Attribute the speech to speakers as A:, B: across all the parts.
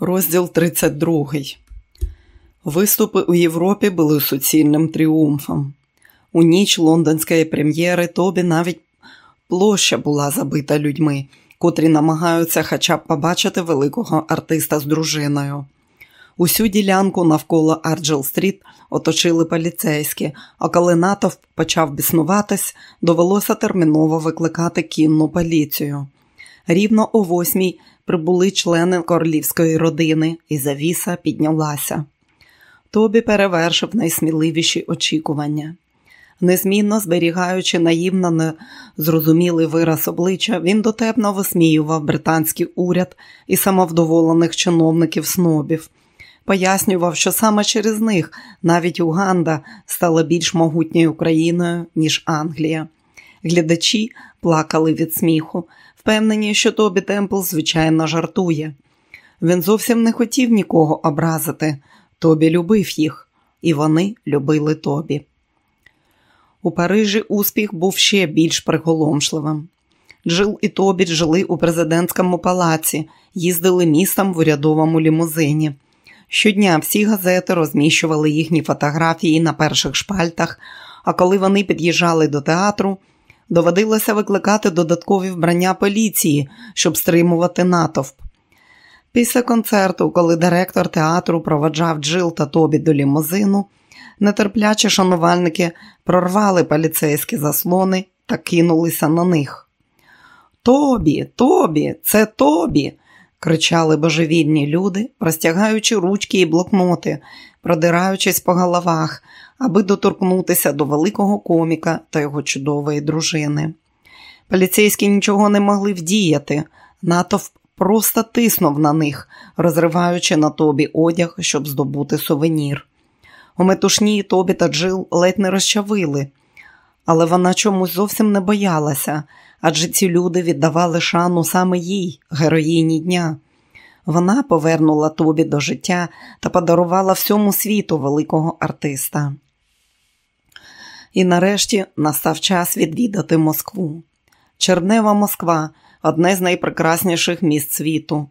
A: Розділ 32. Виступи у Європі були суцільним тріумфом. У ніч лондонської прем'єри Тобі навіть площа була забита людьми, котрі намагаються хоча б побачити великого артиста з дружиною. Усю ділянку навколо Арджел-стріт оточили поліцейські, а коли натовп почав біснуватись, довелося терміново викликати кінну поліцію. Рівно о восьмій прибули члени королівської родини, і завіса піднялася. Тобі перевершив найсміливіші очікування. Незмінно зберігаючи наївно незрозумілий вираз обличчя, він дотепно висміював британський уряд і самовдоволених чиновників снобів, пояснював, що саме через них навіть Уганда стала більш могутньою країною, ніж Англія. Глядачі плакали від сміху, впевнені, що Тобі Темпл, звичайно, жартує. Він зовсім не хотів нікого образити. Тобі любив їх, і вони любили Тобі. У Парижі успіх був ще більш приголомшливим. Джил і Тобі жили у президентському палаці, їздили містом в урядовому лімузині. Щодня всі газети розміщували їхні фотографії на перших шпальтах, а коли вони під'їжджали до театру, доводилося викликати додаткові вбрання поліції, щоб стримувати натовп. Після концерту, коли директор театру проводжав Джил та Тобі до лімузину, нетерплячі шанувальники прорвали поліцейські заслони та кинулися на них. Тобі, Тобі, це Тобі. кричали божевільні люди, простягаючи ручки і блокноти, продираючись по головах, аби доторкнутися до великого коміка та його чудової дружини. Поліцейські нічого не могли вдіяти, натовп просто тиснув на них, розриваючи на тобі одяг, щоб здобути сувенір. У метушні Тобі та Джил ледь не розчавили, але вона чомусь зовсім не боялася, адже ці люди віддавали шану саме їй, героїні дня. Вона повернула Тобі до життя та подарувала всьому світу великого артиста. І нарешті настав час відвідати Москву. Чернева Москва одне з найпрекрасніших міст світу.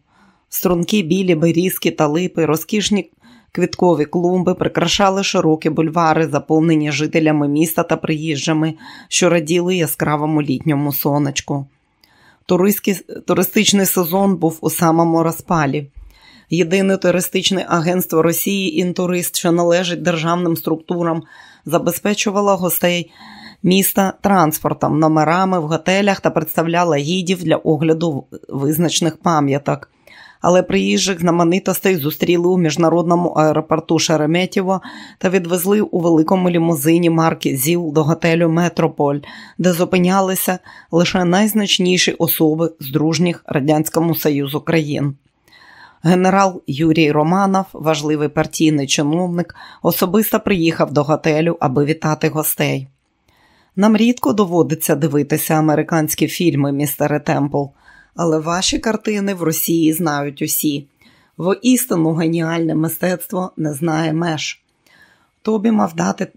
A: Струнки білі берізки та липи, розкішні квіткові клумби прикрашали широкі бульвари, заповнені жителями міста та приїжджами, що раділи яскравому літньому сонечку. Туристичний сезон був у самому розпалі. Єдине туристичне агентство Росії «Інтурист», що належить державним структурам, забезпечувало гостей міста транспортом, номерами в готелях та представляла гідів для огляду визначних пам'яток. Але приїжджих знаменитостей зустріли у міжнародному аеропорту Шереметєво та відвезли у великому лімузині марки ЗІЛ до готелю Метрополь, де зупинялися лише найзначніші особи з дружніх Радянському Союзу країн. Генерал Юрій Романов, важливий партійний чиновник, особисто приїхав до готелю, аби вітати гостей. Нам рідко доводиться дивитися американські фільми, містере Темпл, але ваші картини в Росії знають усі. Воістину геніальне мистецтво не знає меж. Тобі мав дати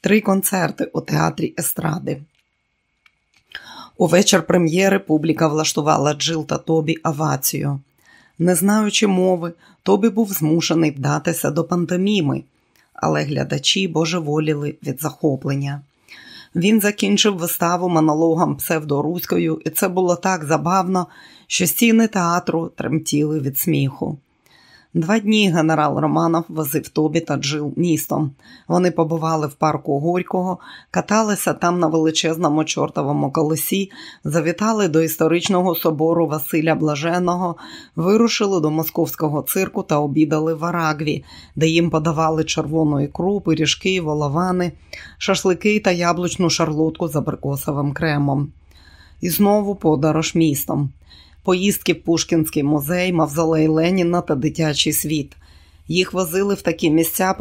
A: три концерти у театрі Естради. У вечір прем'єри публіка влаштувала Джил та Тобі авацію. Не знаючи мови, Тобі був змушений вдатися до пантоміми, але глядачі божеволіли від захоплення. Він закінчив виставу монологом псевдоруською, і це було так забавно, що стіни театру тремтіли від сміху. Два дні генерал Романов возив Тобі та Джил містом. Вони побували в парку Горького, каталися там на величезному чортовому колесі, завітали до історичного собору Василя Блаженого, вирушили до московського цирку та обідали в Арагві, де їм подавали червону ікру, пиріжки, воловани, шашлики та яблучну шарлотку з абрикосовим кремом. І знову подорож містом поїздки в Пушкінський музей, Мавзолей Леніна та Дитячий світ. Їх возили в такі місця,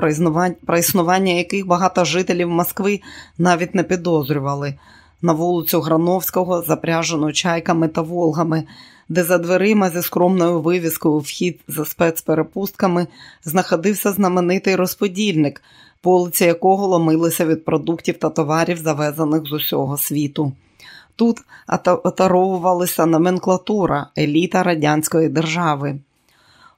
A: про існування, яких багато жителів Москви навіть не підозрювали. На вулицю Грановського, запряжену чайками та волгами, де за дверима зі скромною вивіскою вхід за спецперепустками знаходився знаменитий розподільник, полиці якого ломилися від продуктів та товарів, завезених з усього світу. Тут отаровувалася номенклатура, еліта радянської держави.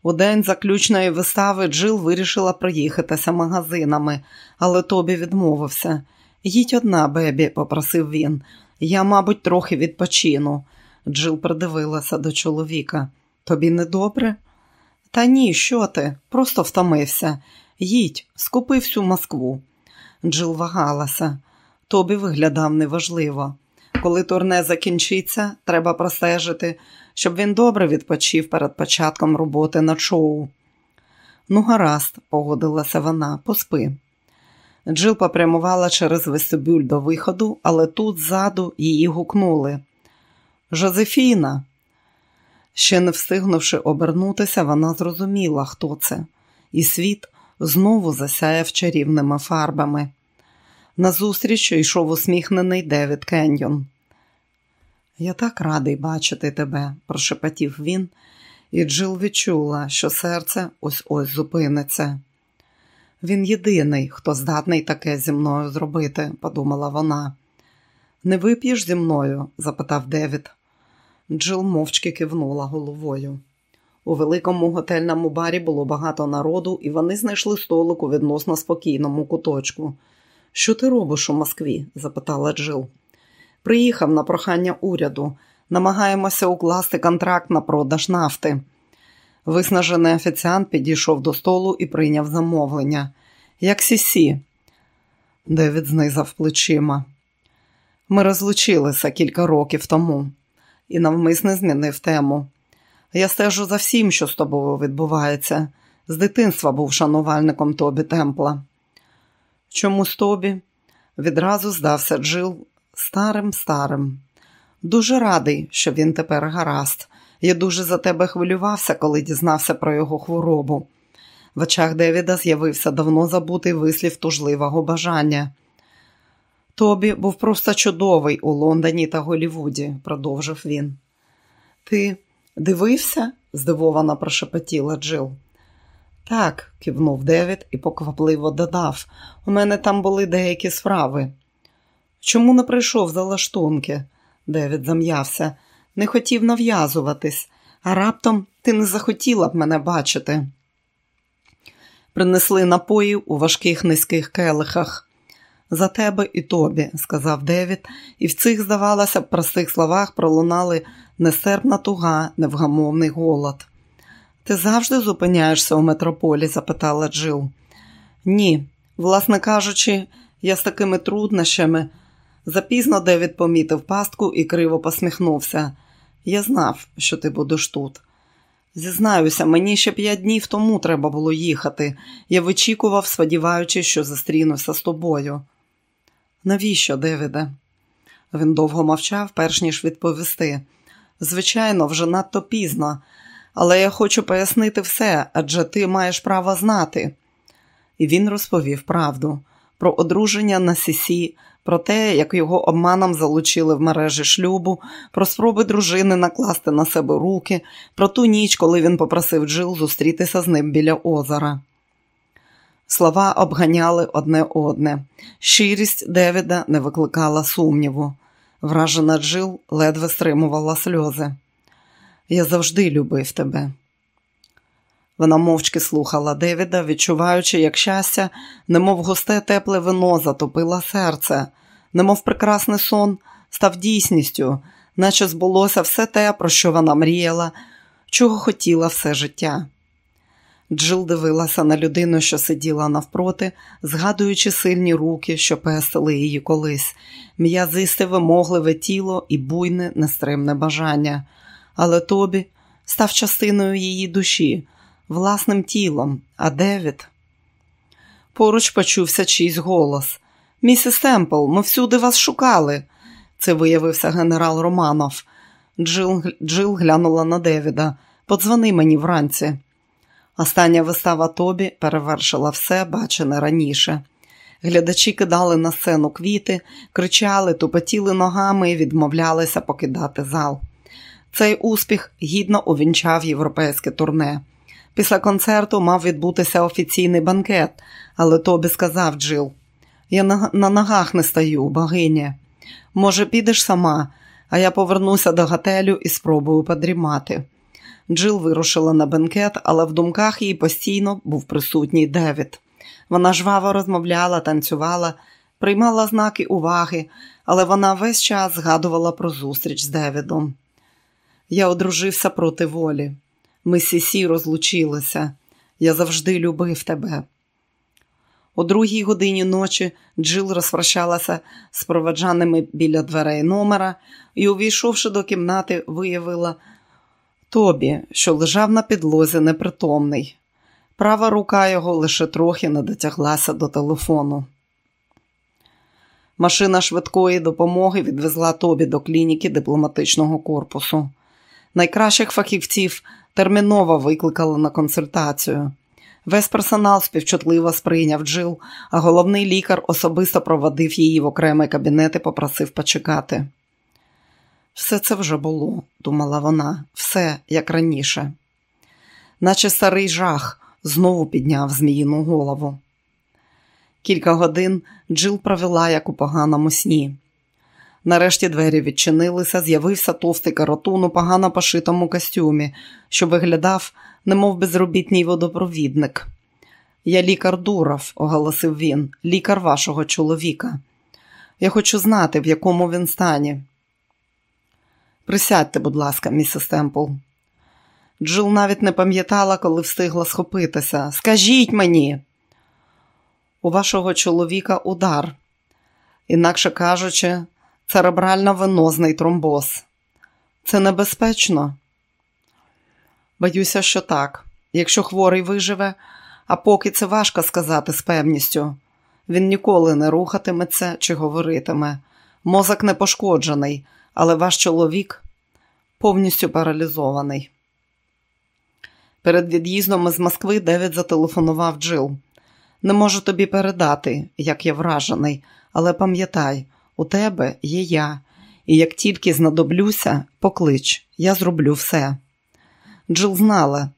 A: У день заключної вистави Джил вирішила проїхатися магазинами, але Тобі відмовився. Їдь одна, Бебі, попросив він. Я, мабуть, трохи відпочину. Джил придивилася до чоловіка. Тобі не добре? Та ні, що ти? Просто втомився. Їдь, скупи всю Москву. Джил вагалася. Тобі виглядав неважливо. Коли турне закінчиться, треба простежити, щоб він добре відпочив перед початком роботи на шоу. Ну, гаразд, погодилася вона, поспи. Джил попрямувала через вестибюль до виходу, але тут ззаду її гукнули. Жозефіна. Ще не встигнувши обернутися, вона зрозуміла, хто це, і світ знову засяяв чарівними фарбами. Назустріч йшов усміхнений Девід Кеньйон. Я так радий бачити тебе, прошепотів він, і Джил відчула, що серце ось ось зупиниться. Він єдиний, хто здатний таке зі мною зробити, подумала вона. Не вип'єш зі мною? запитав Девід. Джил мовчки кивнула головою. У великому готельному барі було багато народу, і вони знайшли столик у відносно спокійному куточку. Що ти робиш у Москві? запитала Джил. Приїхав на прохання уряду. Намагаємося укласти контракт на продаж нафти. Виснажений офіціант підійшов до столу і прийняв замовлення. Як сісі, Девід знизав плечима. Ми розлучилися кілька років тому і навмисне змінив тему. Я стежу за всім, що з тобою відбувається. З дитинства був шанувальником Тобі Темпла. Чомусь Тобі відразу здався Джил старим старим. Дуже радий, що він тепер гаразд. Я дуже за тебе хвилювався, коли дізнався про його хворобу. В очах Девіда з'явився давно забутий вислів тужливого бажання. Тобі був просто чудовий у Лондоні та Голівуді, продовжив він. Ти дивився? здивовано прошепотіла Джил. Так, кивнув Девід і поквапливо додав. У мене там були деякі справи. Чому не прийшов за лаштунки? Девід зам'явся. Не хотів нав'язуватись, а раптом ти не захотіла б мене бачити. Принесли напої у важких низьких келихах. За тебе і тобі, сказав Девід, і в цих, здавалося, простих словах пролунали несерпна туга, невгамовний голод. Ти завжди зупиняєшся у метрополі? запитала Джил. Ні, власне кажучи, я з такими труднощами. Запізно Девід помітив пастку і криво посміхнувся. Я знав, що ти будеш тут. Зізнаюся, мені ще п'ять днів тому треба було їхати. Я вичікував, сподіваючись, що зустрінуся з тобою. Навіщо, Девіде? Він довго мовчав, перш ніж відповісти. Звичайно, вже надто пізно, але я хочу пояснити все, адже ти маєш право знати. І він розповів правду про одруження на Сісі, про те, як його обманом залучили в мережі шлюбу, про спроби дружини накласти на себе руки, про ту ніч, коли він попросив Джил зустрітися з ним біля озера. Слова обганяли одне одне. Щирість Девіда не викликала сумніву. Вражена Джил ледве стримувала сльози. Я завжди любив тебе. Вона мовчки слухала Девіда, відчуваючи, як щастя, немов густе тепле вино затопило серце, немов прекрасний сон став дійсністю, наче збулося все те, про що вона мріяла, чого хотіла все життя. Джил дивилася на людину, що сиділа навпроти, згадуючи сильні руки, що пестили її колись, м'язисте вимогливе тіло і буйне, нестримне бажання. Але Тобі став частиною її душі, власним тілом, а Девід. Поруч почувся чийсь голос. Місіс Темпл, ми всюди вас шукали. Це виявився генерал Романов. Джил, Джил глянула на Девіда. Подзвони мені вранці. Остання вистава Тобі перевершила все, бачене раніше. Глядачі кидали на сцену квіти, кричали, тупотіли ногами і відмовлялися покидати зал. Цей успіх гідно увінчав європейське турне. Після концерту мав відбутися офіційний банкет, але Тобі сказав Джил: Я на, на ногах не стаю, богиня. Може, підеш сама, а я повернуся до готелю і спробую подрімати. Джил вирушила на бенкет, але в думках її постійно був присутній Девід. Вона жваво розмовляла, танцювала, приймала знаки уваги, але вона весь час згадувала про зустріч з Девідом. Я одружився проти волі. Ми Сісі розлучилися. Я завжди любив тебе. О другій годині ночі Джил розпрощалася з проведжаними біля дверей номера і, увійшовши до кімнати, виявила Тобі, що лежав на підлозі непритомний. Права рука його лише трохи не дотяглася до телефону. Машина швидкої допомоги відвезла Тобі до клініки дипломатичного корпусу. Найкращих фахівців терміново викликали на консультацію. Весь персонал співчутливо сприйняв Джил, а головний лікар особисто проводив її в окремий кабінет і попросив почекати. Все це вже було, думала вона, все як раніше. Наче старий жах знову підняв зміїну голову. Кілька годин Джил провела як у поганому сні. Нарешті двері відчинилися, з'явився товстий каротун у погано пошитому костюмі, що виглядав, немов безробітній водопровідник. Я лікар Дуров, оголосив він, лікар вашого чоловіка. Я хочу знати, в якому він стані. Присядьте, будь ласка, місіс Темпл. Джил навіть не пам'ятала, коли встигла схопитися. Скажіть мені, у вашого чоловіка удар, інакше кажучи, церебрально-венозний тромбоз. Це небезпечно? Боюся, що так. Якщо хворий виживе, а поки це важко сказати з певністю. Він ніколи не рухатиметься чи говоритиме. Мозок не пошкоджений, але ваш чоловік повністю паралізований. Перед від'їздом із Москви Девід зателефонував Джил. Не можу тобі передати, як я вражений, але пам'ятай, у тебе є я, і як тільки знадоблюся, поклич, я зроблю все. Джил знала,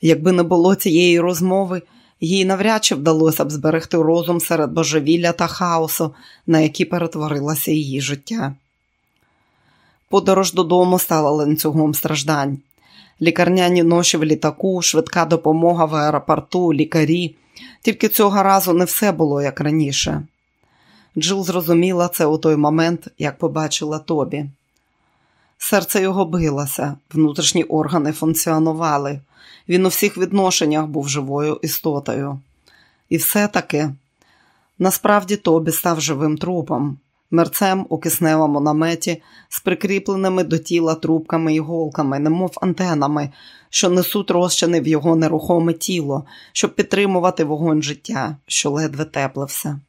A: якби не було цієї розмови, їй навряд чи вдалося б зберегти розум серед божевілля та хаосу, на які перетворилося її життя. Подорож додому стала ланцюгом страждань. Лікарняні ноші в літаку, швидка допомога в аеропорту, лікарі. Тільки цього разу не все було як раніше. Джил зрозуміла це у той момент, як побачила Тобі. Серце його билося, внутрішні органи функціонували. Він у всіх відношеннях був живою істотою. І все-таки насправді Тобі став живим трупом, мерцем у кисневому наметі з прикріпленими до тіла трубками і голками, немов антенами, що несуть розчини в його нерухоме тіло, щоб підтримувати вогонь життя, що ледве теплився.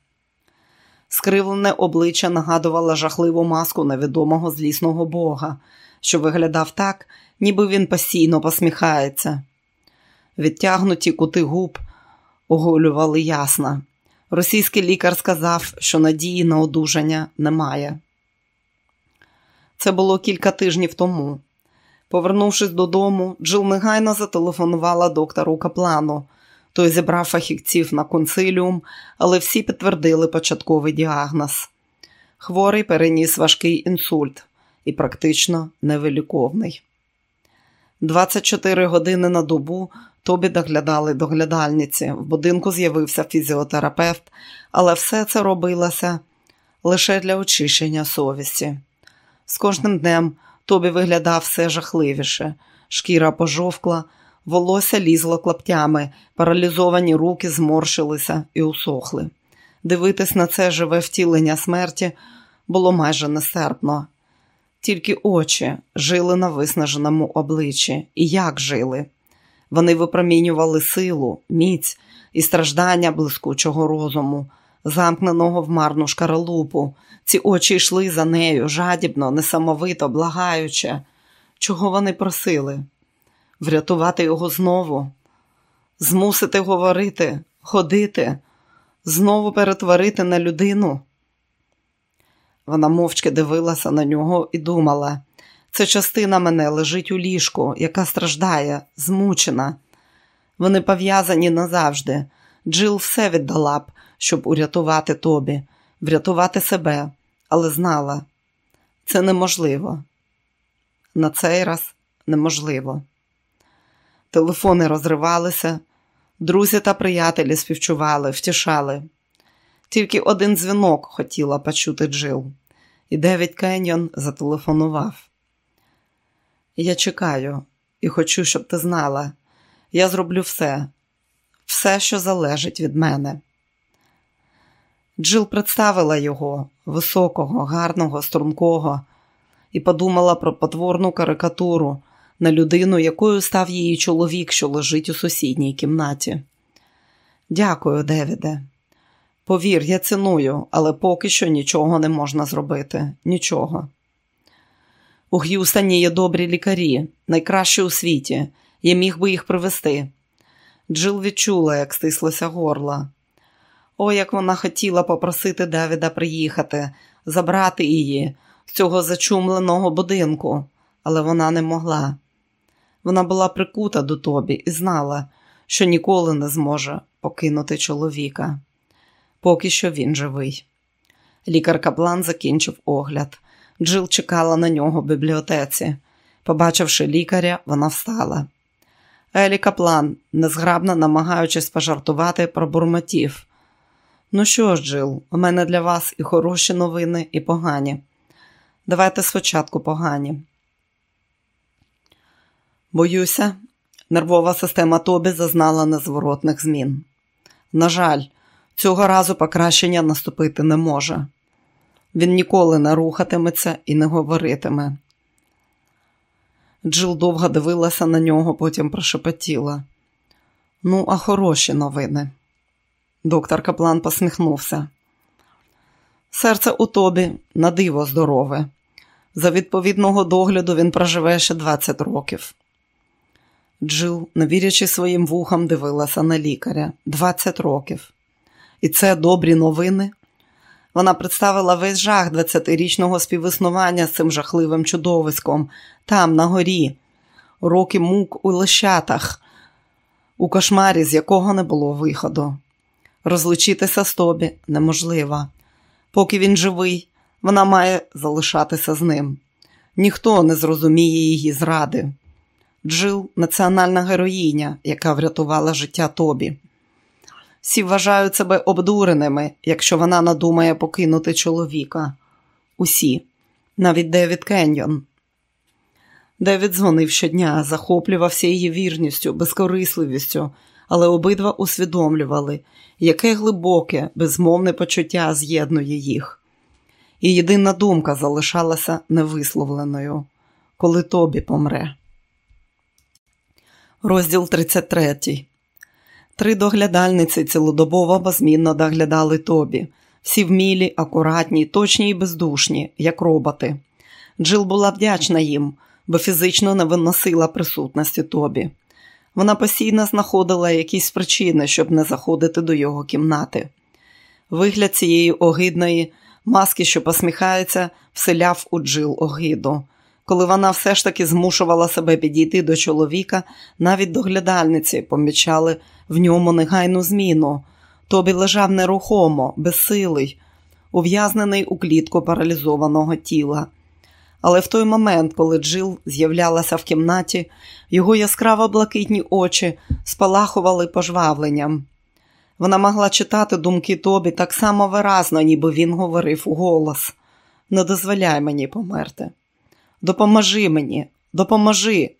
A: Скривлене обличчя нагадувало жахливу маску невідомого злісного бога, що виглядав так, ніби він постійно посміхається. Відтягнуті кути губ оголювали ясно. Російський лікар сказав, що надії на одужання немає. Це було кілька тижнів тому. Повернувшись додому, Джил негайно зателефонувала доктору Каплану. Той зібрав фахівців на консиліум, але всі підтвердили початковий діагноз. Хворий переніс важкий інсульт і практично невиліковний. 24 години на добу Тобі доглядали доглядальниці. В будинку з'явився фізіотерапевт, але все це робилося лише для очищення совісті. З кожним днем Тобі виглядав все жахливіше, шкіра пожовкла, волосся лізло клаптями, паралізовані руки зморшилися і усохли. Дивитись на це живе втілення смерті було майже нестерпно. Тільки очі жили на виснаженому обличчі. І як жили? Вони випромінювали силу, міць і страждання блискучого розуму, замкненого в марну шкаралупу. Ці очі йшли за нею жадібно, несамовито, благаючи. Чого вони просили? Врятувати його знову, змусити говорити, ходити, знову перетворити на людину. Вона мовчки дивилася на нього і думала. Це частина мене лежить у ліжку, яка страждає, змучена. Вони пов'язані назавжди. Джил все віддала б, щоб урятувати тобі, врятувати себе, але знала, це неможливо. На цей раз неможливо. Телефони розривалися, друзі та приятелі співчували, втішали. Тільки один дзвінок хотіла почути Джил, і Девід Кеньон зателефонував. Я чекаю і хочу, щоб ти знала. Я зроблю все, все, що залежить від мене. Джил представила його високого, гарного, стрункого, і подумала про потворну карикатуру на людину, якою став її чоловік, що лежить у сусідній кімнаті. Дякую, Девіде. Повір, я ціную, але поки що нічого не можна зробити. Нічого. У Г'юстані є добрі лікарі, найкращі у світі. Я міг би їх привезти. Джил відчула, як стислося горла. О, як вона хотіла попросити Давіда приїхати, забрати її з цього зачумленого будинку, але вона не могла. Вона була прикута до тобі і знала, що ніколи не зможе покинути чоловіка, поки що він живий. Лікар Каплан закінчив огляд. Джил чекала на нього в бібліотеці. Побачивши лікаря, вона встала. Елі Каплан, незграбно намагаючись пожартувати, пробурмотів. Ну що ж, Джил, у мене для вас і хороші новини, і погані. Давайте спочатку погані. Боюся, нервова система Тобі зазнала незворотних змін. На жаль, цього разу покращення наступити не може. Він ніколи не рухатиметься і не говоритиме. Джил довго дивилася на нього, потім прошепотіла. Ну, а хороші новини. Доктор Каплан посміхнувся. Серце у тобі на диво здорове. За відповідного догляду він проживе ще 20 років. Джил, не вірячи своїм вухам, дивилася на лікаря 20 років. І це добрі новини. Вона представила весь жах 20-річного співіснування з цим жахливим чудовиськом, там, на горі, роки мук у лещатах, у кошмарі, з якого не було виходу. Розлучитися з тобі неможливо. Поки він живий, вона має залишатися з ним. Ніхто не зрозуміє її зради. Джил національна героїня, яка врятувала життя Тобі. Всі вважають себе обдуреними, якщо вона надумає покинути чоловіка. Усі, навіть Девід Кеньон. Девід дзвонив щодня, захоплювався її вірністю, безкорисливістю, але обидва усвідомлювали, яке глибоке, безмовне почуття з'єднує їх. І єдина думка залишалася невисловленою, коли тобі помре. Розділ 33 Три доглядальниці цілодобово безмінно доглядали тобі. Всі вмілі, акуратні, точні і бездушні, як роботи. Джил була вдячна їм, бо фізично не виносила присутності тобі. Вона постійно знаходила якісь причини, щоб не заходити до його кімнати. Вигляд цієї огидної маски, що посміхається, вселяв у Джил огиду. Коли вона все ж таки змушувала себе підійти до чоловіка, навіть доглядальниці помічали в ньому негайну зміну. Тобі лежав нерухомо, безсилий, ув'язнений у клітку паралізованого тіла. Але в той момент, коли Джил з'являлася в кімнаті, його яскраво блакитні очі спалахували пожвавленням. Вона могла читати думки Тобі так само виразно, ніби він говорив у голос. Не дозволяй мені померти. Допоможи мені, допоможи.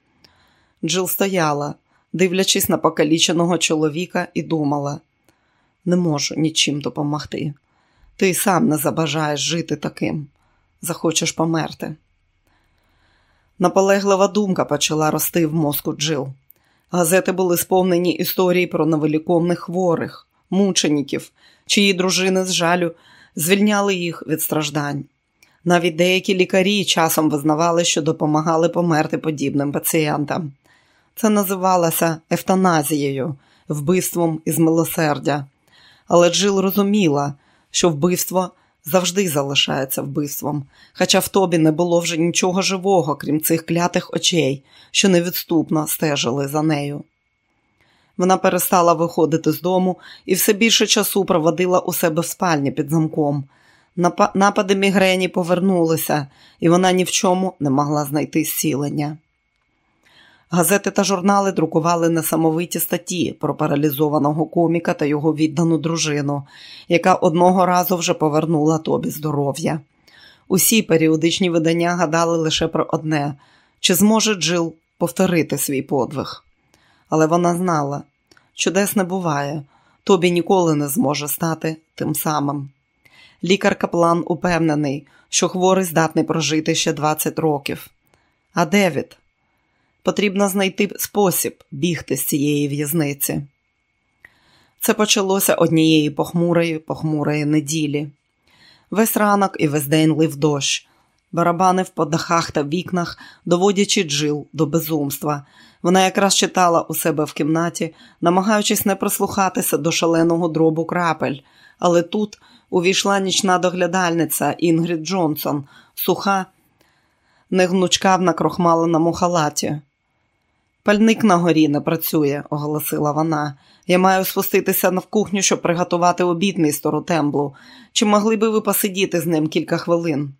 A: Джил стояла, дивлячись на покаліченого чоловіка, і думала: не можу нічим допомогти. Ти сам не забажаєш жити таким, захочеш померти. Наполеглива думка почала рости в мозку Джил. Газети були сповнені історії про невиліковних хворих, мучеників, чиї дружини з жалю звільняли їх від страждань. Навіть деякі лікарі часом визнавали, що допомагали померти подібним пацієнтам. Це називалося евтаназією, вбивством із милосердя. Але Джил розуміла, що вбивство завжди залишається вбивством, хоча в тобі не було вже нічого живого, крім цих клятих очей, що невідступно стежили за нею. Вона перестала виходити з дому і все більше часу проводила у себе в спальні під замком. Напади мігрені повернулися, і вона ні в чому не могла знайти зцілення. Газети та журнали друкували несамовиті статті про паралізованого коміка та його віддану дружину, яка одного разу вже повернула тобі здоров'я. Усі періодичні видання гадали лише про одне чи зможе Джил повторити свій подвиг. Але вона знала, чудес не буває, тобі ніколи не зможе стати тим самим. Лікар Каплан упевнений, що хворий здатний прожити ще 20 років. А Девід? Потрібно знайти спосіб бігти з цієї в'язниці. Це почалося однієї похмурої, похмурої неділі. Весь ранок і весь день лив дощ, барабанив по дахах та вікнах, доводячи джил до безумства. Вона якраз читала у себе в кімнаті, намагаючись не прислухатися до шаленого дробу крапель, але тут увійшла нічна доглядальниця Інгрід Джонсон, суха, негнучка в накрохмаленому халаті. Пальник на горі не працює, оголосила вона. Я маю спуститися на кухню, щоб приготувати обід містеру Темблу. Чи могли би ви посидіти з ним кілька хвилин?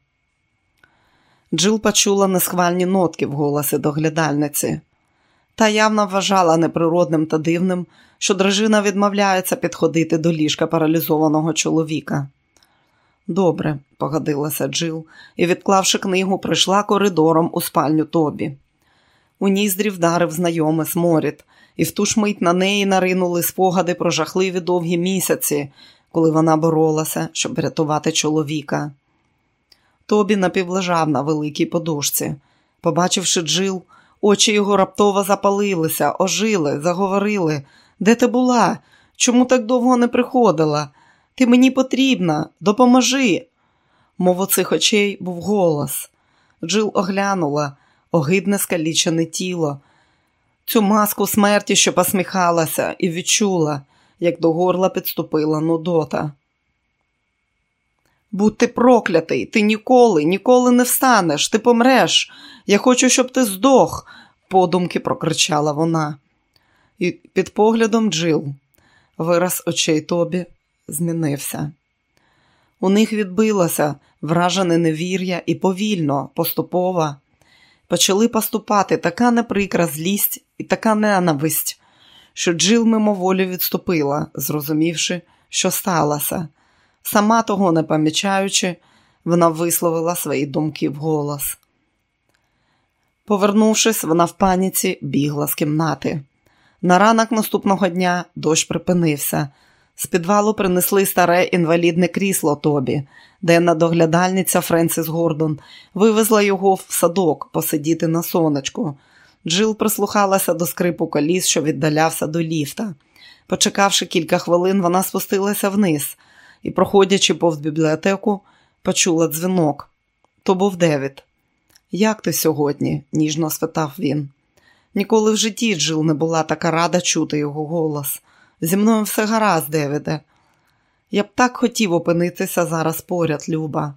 A: Джил почула несхвальні нотки в голосі доглядальниці. Та явно вважала неприродним та дивним, що дружина відмовляється підходити до ліжка паралізованого чоловіка. Добре, погодилася Джил і, відклавши книгу, прийшла коридором у спальню Тобі. У ніздрі вдарив знайомий сморід, і в ту ж мить на неї наринули спогади про жахливі довгі місяці, коли вона боролася, щоб рятувати чоловіка. Тобі напівлежав на великій подушці. Побачивши Джил, очі його раптово запалилися, ожили, заговорили. Де ти була? Чому так довго не приходила? Ти мені потрібна, допоможи. Мов цих очей був голос. Джил оглянула огидне скалічене тіло, цю маску смерті, що посміхалася, і відчула, як до горла підступила Нудота. Будь ти проклятий, ти ніколи, ніколи не встанеш, ти помреш. Я хочу, щоб ти здох, подумки прокричала вона. І під поглядом Джил вираз очей Тобі змінився. У них відбилося вражене невір'я і повільно, поступово почали поступати така неприкра злість і така ненависть, що Джил мимоволі відступила, зрозумівши, що сталося. Сама того не помічаючи, вона висловила свої думки вголос. Повернувшись, вона в паніці бігла з кімнати. На ранок наступного дня дощ припинився. З підвалу принесли старе інвалідне крісло Тобі, денна доглядальниця Френсіс Гордон вивезла його в садок посидіти на сонечку. Джил прислухалася до скрипу коліс, що віддалявся до ліфта. Почекавши кілька хвилин, вона спустилася вниз і, проходячи повз бібліотеку, почула дзвінок. То був Девід. Як ти сьогодні? ніжно спитав він. Ніколи в житті Джил не була така рада чути його голос. Зі мною все гаразд, Девіде. Я б так хотів опинитися зараз поряд, Люба.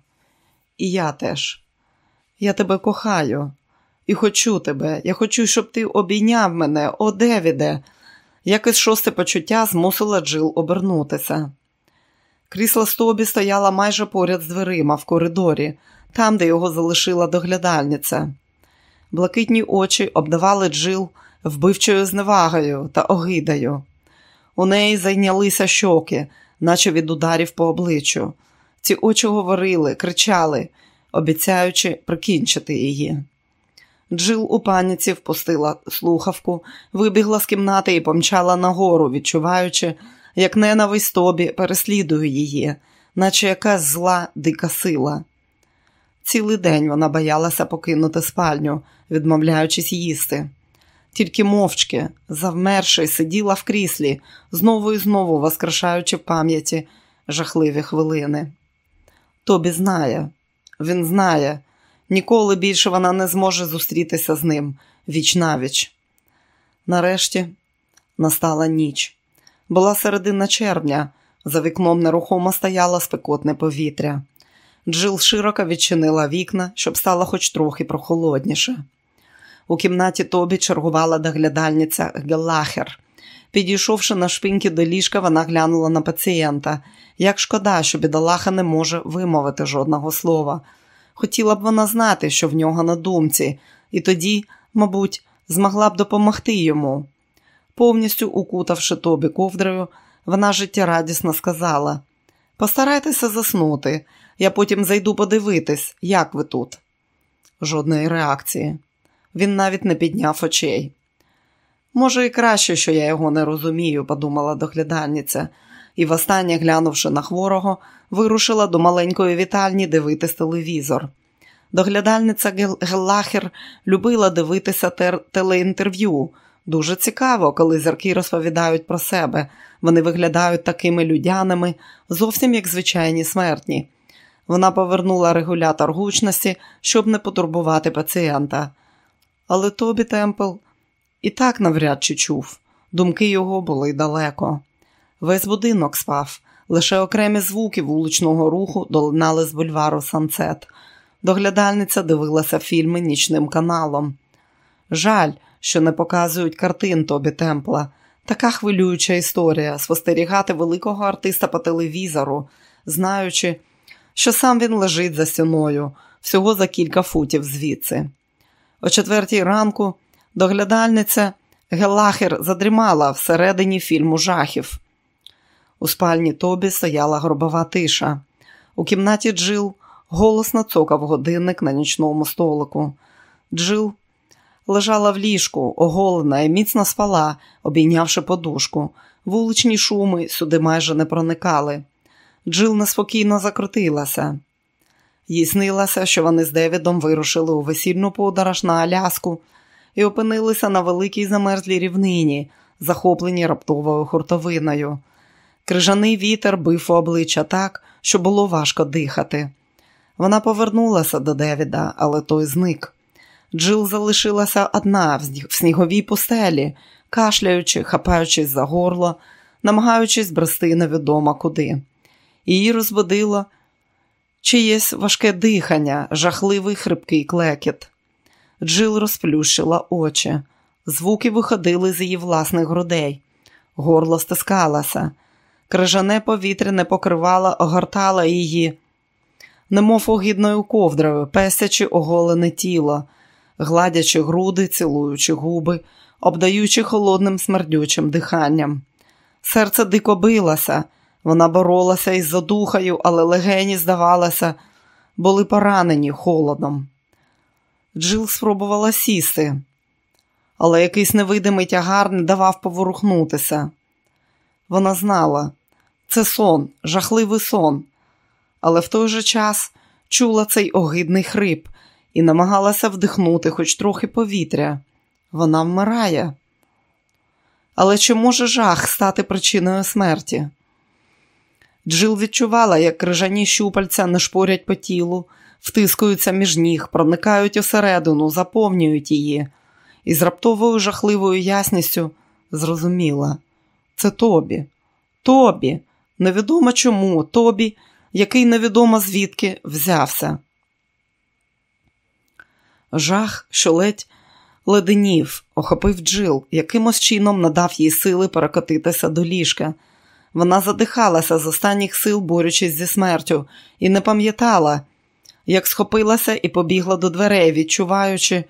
A: І я теж. Я тебе кохаю і хочу тебе. Я хочу, щоб ти обійняв мене, о, Девіде. Якесь шосте почуття змусило Джил обернутися. Крісло Стобі стояла майже поряд з дверима в коридорі, там, де його залишила доглядальниця. Блакитні очі обдавали Джил вбивчою зневагою та огидою. У неї зайнялися щоки, наче від ударів по обличчю. Ці очі говорили, кричали, обіцяючи прикінчити її. Джил у паніці впустила слухавку, вибігла з кімнати і помчала нагору, відчуваючи, як ненависть тобі переслідує її, наче якась зла дика сила. Цілий день вона боялася покинути спальню, відмовляючись їсти тільки мовчки, завмерши, сиділа в кріслі, знову і знову воскрешаючи в пам'яті жахливі хвилини. Тобі знає, він знає, ніколи більше вона не зможе зустрітися з ним віч навіч. Нарешті настала ніч. Була середина червня, за вікном нерухомо стояло спекотне повітря. Джил широко відчинила вікна, щоб стало хоч трохи прохолодніше. У кімнаті Тобі чергувала доглядальниця Геллахер. Підійшовши на шпиньки до ліжка, вона глянула на пацієнта. Як шкода, що бідолаха не може вимовити жодного слова. Хотіла б вона знати, що в нього на думці, і тоді, мабуть, змогла б допомогти йому. Повністю укутавши тобі ковдрою, вона життєрадісно сказала: Постарайтеся заснути, я потім зайду подивитись, як ви тут. Жодної реакції. Він навіть не підняв очей. Може, і краще, що я його не розумію, подумала доглядальниця, і, востаннє глянувши на хворого, вирушила до маленької вітальні дивитись телевізор. Доглядальниця Геллахер любила дивитися телеінтерв'ю. Дуже цікаво, коли зірки розповідають про себе. Вони виглядають такими людяними, зовсім як звичайні смертні. Вона повернула регулятор гучності, щоб не потурбувати пацієнта. Але Тобі Темпл і так навряд чи чув. Думки його були далеко. Весь будинок спав, лише окремі звуки вуличного руху долинали з бульвару Сансет. Доглядальниця дивилася фільми нічним каналом. Жаль, що не показують картин Тобі Темпла. Така хвилююча історія спостерігати великого артиста по телевізору, знаючи, що сам він лежить за стіною, всього за кілька футів звідси. О четвертій ранку доглядальниця Гелахер задрімала всередині фільму жахів. У спальні Тобі стояла гробова тиша. У кімнаті Джил голосно цокав годинник на нічному столику. Джил лежала в ліжку, оголена і міцно спала, обійнявши подушку. Вуличні шуми сюди майже не проникали. Джил неспокійно закрутилася. Їй снилося, що вони з Девідом вирушили у весільну подорож на Аляску і опинилися на великій замерзлій рівнині, захоплені раптовою хуртовиною. Крижаний вітер бив у обличчя так, що було важко дихати. Вона повернулася до Девіда, але той зник. Джил залишилася одна в сніговій пустелі, кашляючи, хапаючись за горло, намагаючись брести невідомо куди. Її розбудило чиєсь важке дихання, жахливий хрипкий клекіт. Джил розплющила очі. Звуки виходили з її власних грудей. Горло стискалося. Крижане повітря не покривало, огортало її, немов огідною ковдрою, песячи оголене тіло, гладячи груди, цілуючи губи, обдаючи холодним смердючим диханням. Серце дико билося, вона боролася із задухою, але легені, здавалося, були поранені холодом. Джил спробувала сісти, але якийсь невидимий тягар не давав поворухнутися. Вона знала, це сон, жахливий сон, але в той же час чула цей огидний хрип і намагалася вдихнути хоч трохи повітря. Вона вмирає. Але чи може жах стати причиною смерті? Джил відчувала, як крижані щупальця не шпорять по тілу, втискуються між ніг, проникають усередину, заповнюють її, і з раптовою жахливою ясністю зрозуміла це Тобі, Тобі, невідомо чому, Тобі, який невідомо звідки взявся. Жах, що ледь леденів, охопив Джил, якимось чином надав їй сили перекотитися до ліжка. Вона задихалася з останніх сил, борючись зі смертю, і не пам'ятала, як схопилася і побігла до дверей, відчуваючи,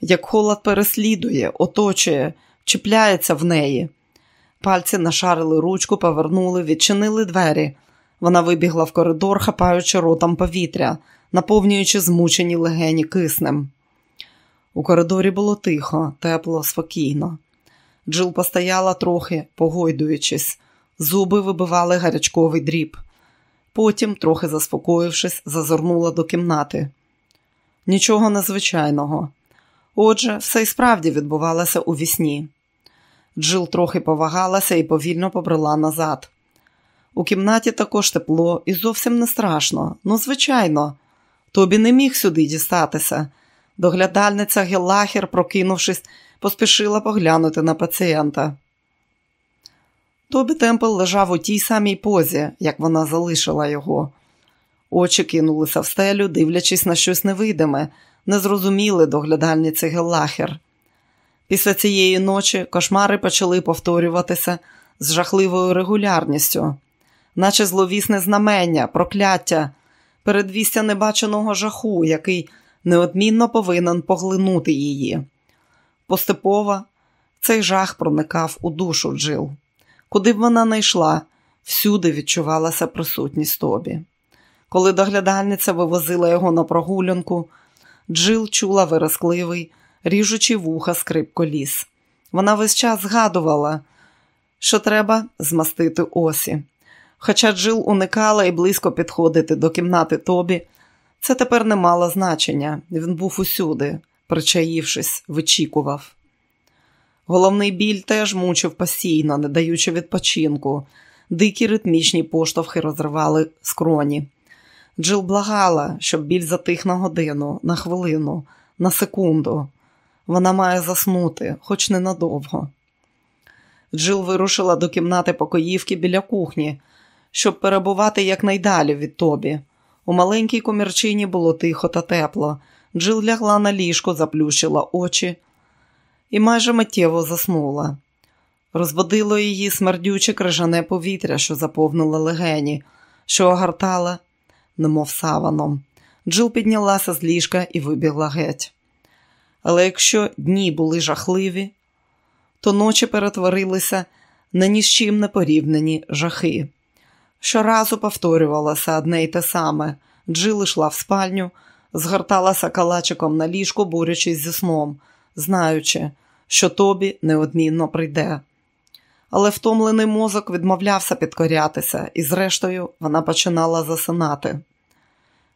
A: як холод переслідує, оточує, чіпляється в неї. Пальці нашарили ручку, повернули, відчинили двері. Вона вибігла в коридор, хапаючи ротом повітря, наповнюючи змучені легені киснем. У коридорі було тихо, тепло, спокійно. Джил постояла трохи, погойдуючись, зуби вибивали гарячковий дріб. Потім, трохи заспокоївшись, зазирнула до кімнати. Нічого незвичайного. Отже, все й справді відбувалося у вісні. Джил трохи повагалася і повільно побрела назад. У кімнаті також тепло і зовсім не страшно. Ну, звичайно, тобі не міг сюди дістатися. Доглядальниця Геллахер, прокинувшись, поспішила поглянути на пацієнта. Тобі Темпл лежав у тій самій позі, як вона залишила його. Очі кинулися в стелю, дивлячись на щось невидиме, незрозуміле доглядальниці Геллахер. Після цієї ночі кошмари почали повторюватися з жахливою регулярністю, наче зловісне знамення, прокляття, передвістя небаченого жаху, який неодмінно повинен поглинути її. Постепово цей жах проникав у душу Джил. Куди б вона не йшла, всюди відчувалася присутність Тобі. Коли доглядальниця вивозила його на прогулянку, Джил чула виразкливий, ріжучий вуха скрип коліс. Вона весь час згадувала, що треба змастити осі. Хоча Джил уникала і близько підходити до кімнати Тобі, це тепер не мало значення. Він був усюди, причаївшись, вичікував. Головний біль теж мучив постійно, не даючи відпочинку. Дикі ритмічні поштовхи розривали скроні. Джил благала, щоб біль затих на годину, на хвилину, на секунду. Вона має заснути, хоч ненадовго. Джил вирушила до кімнати покоївки біля кухні, щоб перебувати якнайдалі від тобі. У маленькій комірчині було тихо та тепло. Джил лягла на ліжко, заплющила очі і майже миттєво заснула. Розбудило її смердюче крижане повітря, що заповнило легені, що огортала, немов саваном. Джил піднялася з ліжка і вибігла геть. Але якщо дні були жахливі, то ночі перетворилися на ні з чим не порівняні жахи. Щоразу повторювалося одне й те саме. Джил йшла в спальню, згорталася калачиком на ліжку, борючись зі сном, знаючи, що тобі неодмінно прийде. Але втомлений мозок відмовлявся підкорятися, і, зрештою, вона починала засинати.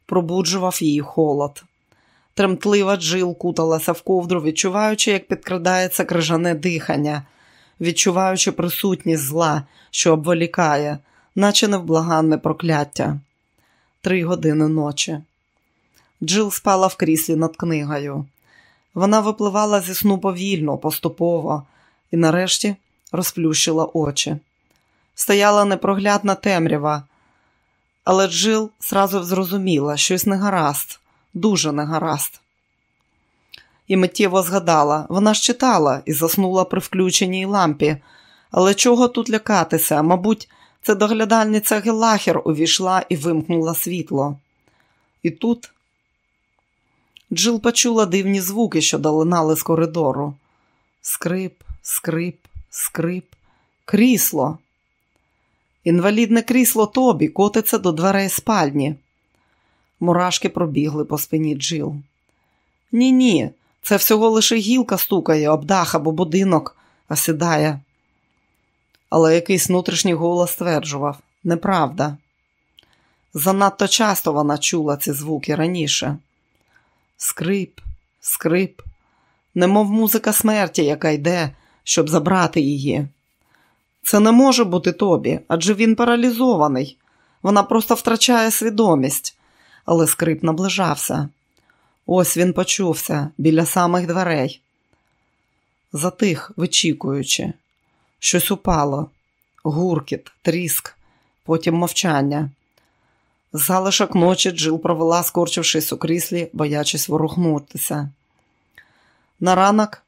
A: Пробуджував її холод. Тремтлива Джил куталася в ковдру, відчуваючи, як підкрадається крижане дихання, відчуваючи присутність зла, що обволікає, наче невблаганне прокляття. Три години ночі. Джил спала в кріслі над книгою. Вона випливала зі сну повільно, поступово, і нарешті розплющила очі. Стояла непроглядна темрява, але Джил зразу зрозуміла, щось не гаразд, дуже не гаразд. І миттєво згадала, вона ж читала і заснула при включеній лампі. Але чого тут лякатися? Мабуть, це доглядальниця Гелахер увійшла і вимкнула світло. І тут Джил почула дивні звуки, що долинали з коридору. Скрип, скрип, скрип, крісло. Інвалідне крісло Тобі котиться до дверей спальні. Мурашки пробігли по спині Джил. Ні, ні, це всього лише гілка стукає об дах або будинок, осідає. Але якийсь внутрішній голос стверджував неправда. Занадто часто вона чула ці звуки раніше. Скрип, скрип, немов музика смерті, яка йде, щоб забрати її. Це не може бути тобі, адже він паралізований. Вона просто втрачає свідомість, але скрип наближався. Ось він почувся біля самих дверей. Затих, вичікуючи, щось упало, гуркіт, тріск, потім мовчання. Залишок ночі Джил провела, скорчившись у кріслі, боячись ворухнутися. На ранок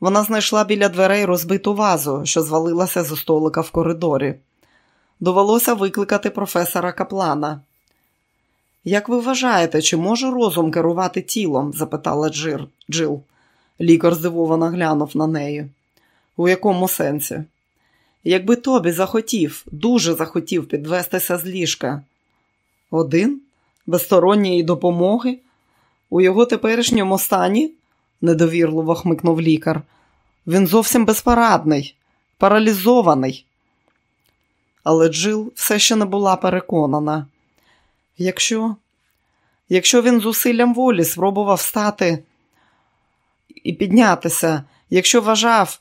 A: вона знайшла біля дверей розбиту вазу, що звалилася зі столика в коридорі. Довелося викликати професора Каплана. Як ви вважаєте, чи може розум керувати тілом? запитала Джил. Лікар здивовано глянув на неї. У якому сенсі? Якби тобі захотів, дуже захотів підвестися з ліжка. Один? Без сторонньої допомоги? У його теперішньому стані? недовірливо хмикнув лікар. Він зовсім безпорадний, паралізований. Але Джил все ще не була переконана. Якщо якщо він зусиллям волі спробував встати і піднятися, якщо вважав,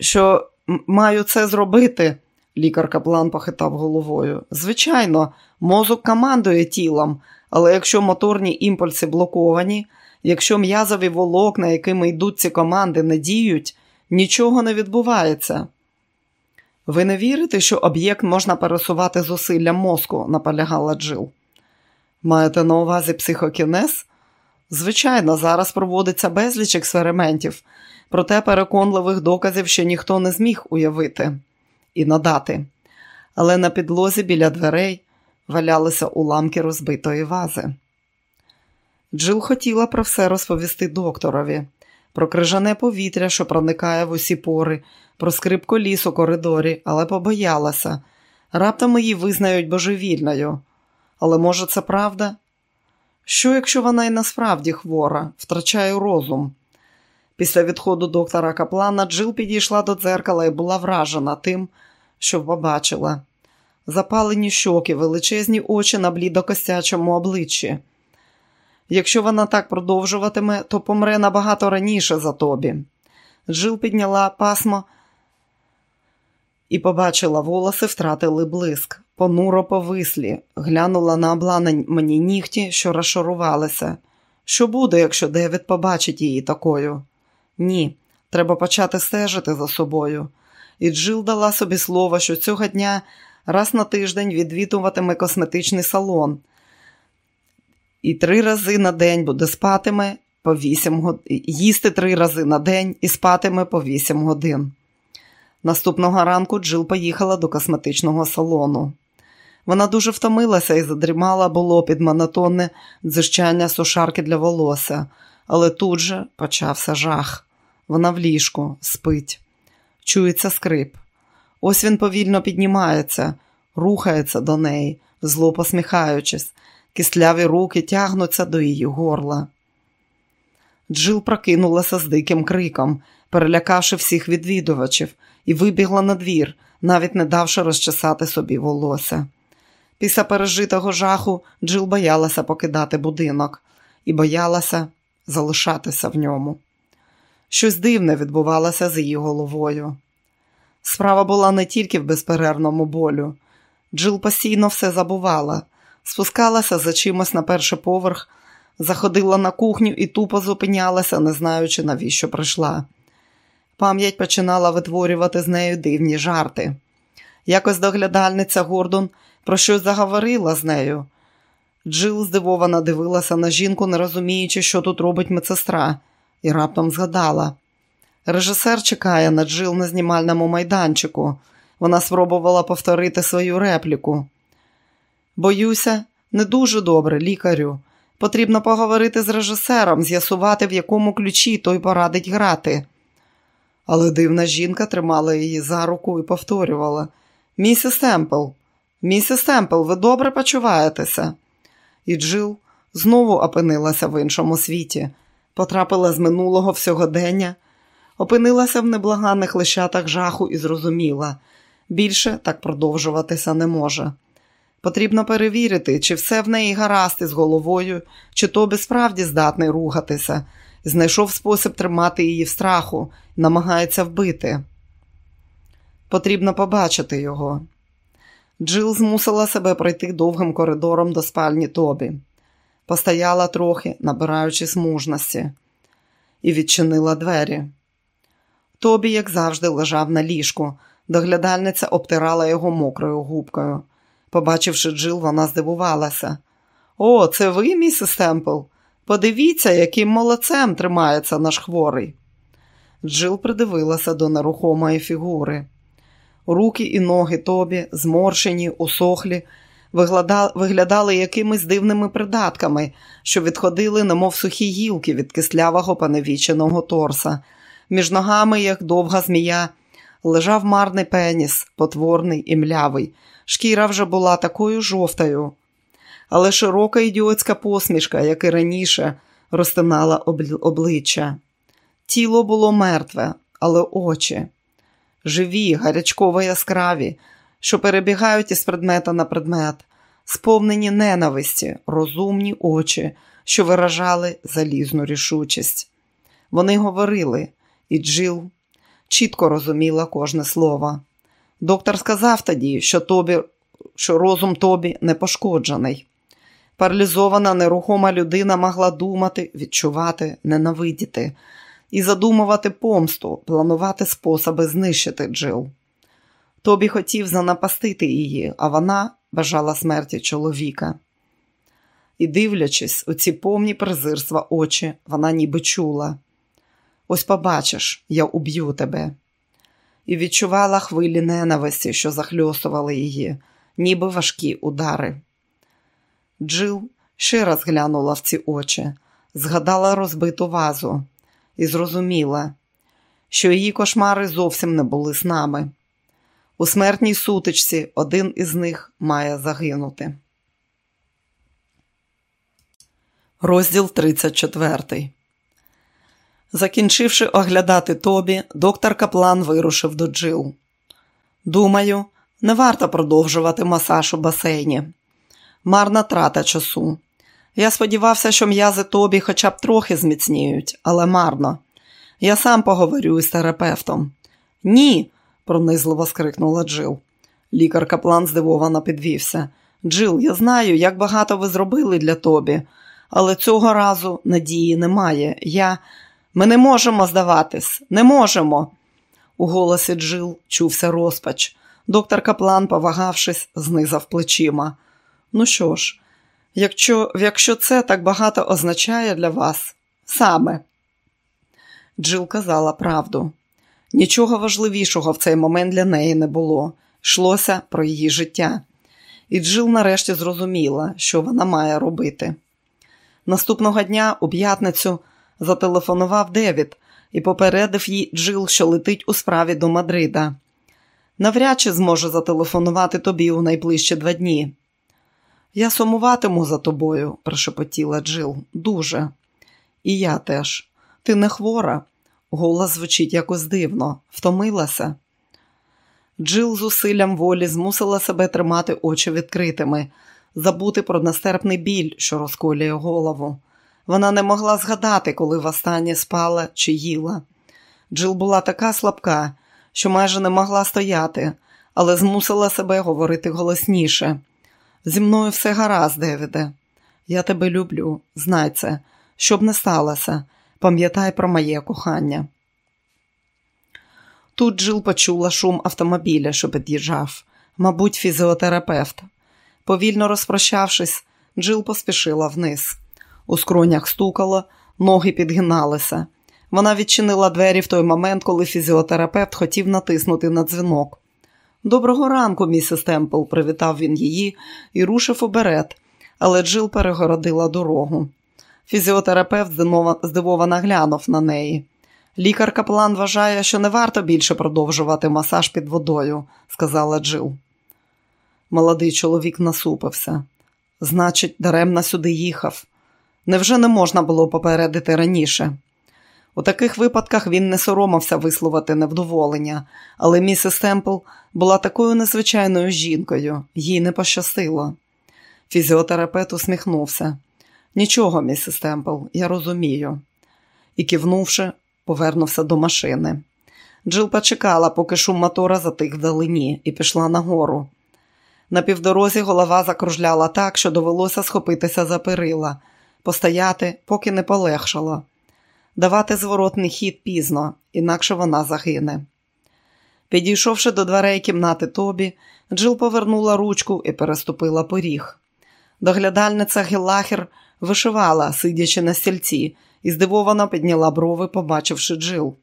A: що маю це зробити, лікар Каплан похитав головою. Звичайно, мозок командує тілом, але якщо моторні імпульси блоковані, якщо м'язові волокна, якими йдуть ці команди, не діють, нічого не відбувається. Ви не вірите, що об'єкт можна пересувати зусиллям мозку, наполягала Джил. Маєте на увазі психокінез? Звичайно, зараз проводиться безліч експериментів, проте переконливих доказів ще ніхто не зміг уявити і надати. Але на підлозі біля дверей валялися уламки розбитої вази. Джил хотіла про все розповісти докторові, про крижане повітря, що проникає в усі пори, про скрип коліс у коридорі, але побоялася. Раптом її визнають божевільною. Але може це правда? Що, якщо вона і насправді хвора, втрачає розум? Після відходу доктора Каплана Джил підійшла до дзеркала і була вражена тим, що побачила. Запалені щоки, величезні очі на блідокостячому обличчі. Якщо вона так продовжуватиме, то помре набагато раніше за тобі. Джил підняла пасмо і побачила волоси, втратили блиск. Понуро повислі, глянула на обламані нігті, що розшарувалися. Що буде, якщо Девід побачить її такою? Ні, треба почати стежити за собою. І Джил дала собі слово, що цього дня раз на тиждень відвідуватиме косметичний салон. І три рази на день буде спатиме по 8 годин, їсти три рази на день і спатиме по 8 годин. Наступного ранку Джил поїхала до косметичного салону. Вона дуже втомилася і задрімала було під монотонне дзижчання сушарки для волосся, але тут же почався жах. Вона в ліжку, спить. Чується скрип. Ось він повільно піднімається, рухається до неї, зло посміхаючись, кисляві руки тягнуться до її горла. Джил прокинулася з диким криком, перелякавши всіх відвідувачів, і вибігла на двір, навіть не давши розчесати собі волосся. Після пережитого жаху Джил боялася покидати будинок і боялася залишатися в ньому. Щось дивне відбувалося з її головою. Справа була не тільки в безперервному болю. Джил постійно все забувала, спускалася за чимось на перший поверх, заходила на кухню і тупо зупинялася, не знаючи, навіщо прийшла. Пам'ять починала витворювати з нею дивні жарти. Якось доглядальниця Гордон про щось заговорила з нею. Джил здивовано дивилася на жінку, не розуміючи, що тут робить медсестра, і раптом згадала. Режисер чекає на Джил на знімальному майданчику. Вона спробувала повторити свою репліку. Боюся, не дуже добре, лікарю. Потрібно поговорити з режисером, з'ясувати, в якому ключі той порадить грати. Але дивна жінка тримала її за руку і повторювала Місіс Темпл, місіс Темпл, ви добре почуваєтеся? І Джил знову опинилася в іншому світі, потрапила з минулого всьогодення, опинилася в неблаганних лищатах жаху і зрозуміла більше так продовжуватися не може. Потрібно перевірити, чи все в неї гаразд із головою, чи тобі справді здатний рухатися, знайшов спосіб тримати її в страху, намагається вбити. Потрібно побачити його. Джил змусила себе пройти довгим коридором до спальні Тобі, постояла трохи, набираючись мужності, і відчинила двері. Тобі, як завжди, лежав на ліжку. Доглядальниця обтирала його мокрою губкою. Побачивши Джил, вона здивувалася. О, це ви, місіс Темпл? Подивіться, яким молодцем тримається наш хворий. Джил придивилася до нерухомої фігури. Руки і ноги тобі, зморшені, усохлі, виглядали якимись дивними придатками, що відходили, немов сухі гілки від кислявого поневіченого торса. Між ногами, як довга змія, лежав марний пеніс, потворний і млявий. Шкіра вже була такою жовтою, але широка ідіотська посмішка, як і раніше, розтинала обличчя. Тіло було мертве, але очі живі, гарячково яскраві, що перебігають із предмета на предмет, сповнені ненависті, розумні очі, що виражали залізну рішучість. Вони говорили, і Джил чітко розуміла кожне слово. Доктор сказав тоді, що тобі, що розум тобі не пошкоджений. Паралізована нерухома людина могла думати, відчувати, ненавидіти і задумувати помсту, планувати способи знищити Джил. Тобі хотів занапастити її, а вона бажала смерті чоловіка. І, дивлячись у ці повні презирства очі, вона ніби чула. Ось побачиш, я уб'ю тебе. І відчувала хвилі ненависті, що захльосували її, ніби важкі удари. Джил ще раз глянула в ці очі, згадала розбиту вазу і зрозуміла, що її кошмари зовсім не були з нами. У смертній сутичці один із них має загинути. Розділ 34 Закінчивши оглядати Тобі, доктор Каплан вирушив до Джил. Думаю, не варто продовжувати масаж у басейні. Марна трата часу. Я сподівався, що м'язи Тобі хоча б трохи зміцніють, але марно. Я сам поговорю із терапевтом. Ні, пронизливо скрикнула Джил. Лікар Каплан здивовано підвівся. Джил, я знаю, як багато ви зробили для Тобі, але цього разу надії немає. Я... Ми не можемо здаватись, не можемо. У голосі Джил чувся розпач. Доктор Каплан, повагавшись, знизав плечима. Ну що ж, якщо якщо це так багато означає для вас, саме. Джил казала правду. Нічого важливішого в цей момент для неї не було. Йшлося про її життя. І Джил нарешті зрозуміла, що вона має робити. Наступного дня у п'ятницю зателефонував Девід і попередив їй Джил, що летить у справі до Мадрида. Навряд чи зможе зателефонувати тобі у найближчі два дні. Я сумуватиму за тобою, прошепотіла Джил. Дуже. І я теж. Ти не хвора. Голос звучить якось дивно, втомилася. Джил з усиллям волі змусила себе тримати очі відкритими, забути про нестерпний біль, що розколює голову. Вона не могла згадати, коли востаннє спала чи їла. Джил була така слабка, що майже не могла стояти, але змусила себе говорити голосніше. Зі мною все гаразд, Девіде. Я тебе люблю, знай це, щоб не сталося. Пам'ятай про моє кохання. Тут Джил почула шум автомобіля, що під'їжджав, мабуть, фізіотерапевт. Повільно розпрощавшись, Джил поспішила вниз. У скронях стукало, ноги підгиналися. Вона відчинила двері в той момент, коли фізіотерапевт хотів натиснути на дзвінок. Доброго ранку, місіс Темпл, привітав він її і рушив уперед, але Джил перегородила дорогу. Фізіотерапевт здивовано глянув на неї. Лікар Каплан вважає, що не варто більше продовжувати масаж під водою, сказала Джил. Молодий чоловік насупився. Значить, даремно сюди їхав. Невже не можна було попередити раніше? У таких випадках він не соромився висловити невдоволення, але місіс Темпл була такою незвичайною жінкою, їй не пощастило. Фізіотерапевт усміхнувся. Нічого, місіс Темпл, я розумію. І, кивнувши, повернувся до машини. Джил почекала, поки шум мотора затих вдалині, і пішла нагору. На півдорозі голова закружляла так, що довелося схопитися за перила, постояти, поки не полегшало. Давати зворотний хід пізно, інакше вона загине. Підійшовши до дверей кімнати Тобі, Джил повернула ручку і переступила поріг. Доглядальниця Гіллахер вишивала, сидячи на стільці, і здивовано підняла брови, побачивши Джил.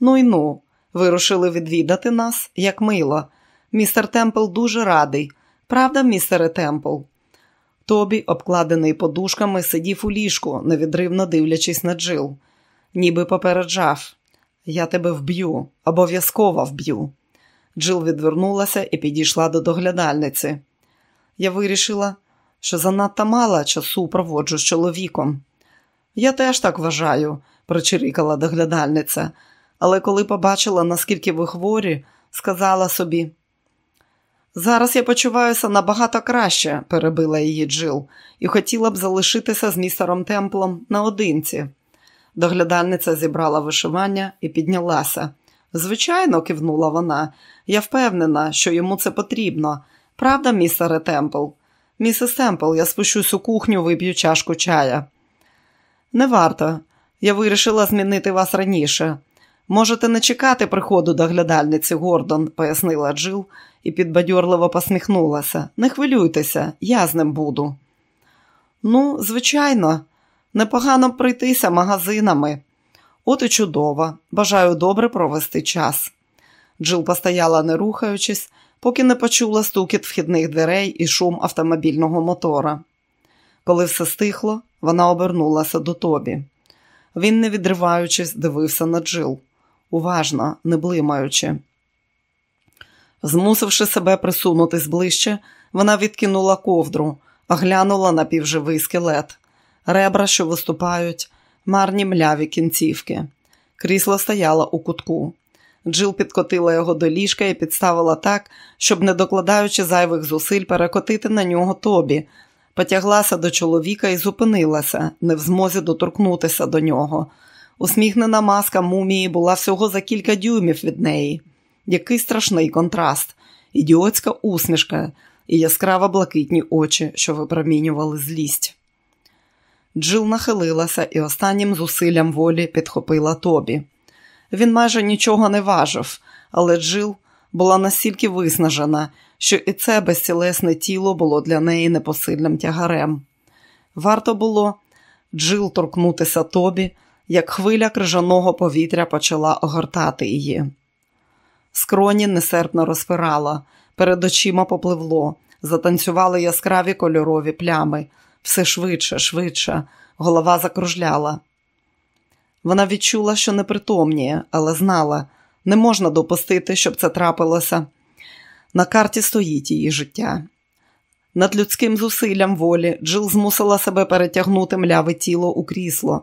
A: Ну й ну, вирушили відвідати нас, як мило. Містер Темпл дуже радий. Правда, містере Темпл? Тобі, обкладений подушками, сидів у ліжку, невідривно дивлячись на Джил. Ніби попереджав. Я тебе вб'ю, обов'язково вб'ю. Джил відвернулася і підійшла до доглядальниці. Я вирішила, що занадто мало часу проводжу з чоловіком. Я теж так вважаю, прочирикала доглядальниця, але коли побачила, наскільки ви хворі, сказала собі. Зараз я почуваюся набагато краще, перебила її Джил, і хотіла б залишитися з містером Темплом наодинці. Доглядальниця зібрала вишивання і піднялася. Звичайно, кивнула вона, я впевнена, що йому це потрібно. Правда, містере Темпл? Місіс Темпл, я спущусь у кухню, вип'ю чашку чая. Не варто. Я вирішила змінити вас раніше. Можете не чекати приходу доглядальниці Гордон, пояснила Джил і підбадьорливо посміхнулася. Не хвилюйтеся, я з ним буду. Ну, звичайно, непогано пройтися магазинами. От і чудово, бажаю добре провести час. Джил постояла, не рухаючись, поки не почула стукіт вхідних дверей і шум автомобільного мотора. Коли все стихло, вона обернулася до Тобі. Він, не відриваючись, дивився на Джил, уважно, не блимаючи. Змусивши себе присунутись ближче, вона відкинула ковдру, оглянула напівживий скелет, ребра, що виступають, марні мляві кінцівки. Крісло стояло у кутку. Джил підкотила його до ліжка і підставила так, щоб, не докладаючи зайвих зусиль, перекотити на нього тобі, потяглася до чоловіка і зупинилася, не в змозі доторкнутися до нього. Усміхнена маска мумії була всього за кілька дюймів від неї. Який страшний контраст, ідіотська усмішка і яскраво блакитні очі, що випромінювали злість. Джил нахилилася і останнім зусиллям волі підхопила Тобі. Він майже нічого не важив, але Джил була настільки виснажена, що і це безцілесне тіло було для неї непосильним тягарем. Варто було Джил торкнутися Тобі, як хвиля крижаного повітря почала огортати її. Скроні несерпно розпирала, перед очима попливло, затанцювали яскраві кольорові плями, все швидше, швидше, голова закружляла. Вона відчула, що непритомніє, але знала, не можна допустити, щоб це трапилося. На карті стоїть її життя. Над людським зусиллям волі Джил змусила себе перетягнути мляве тіло у крісло,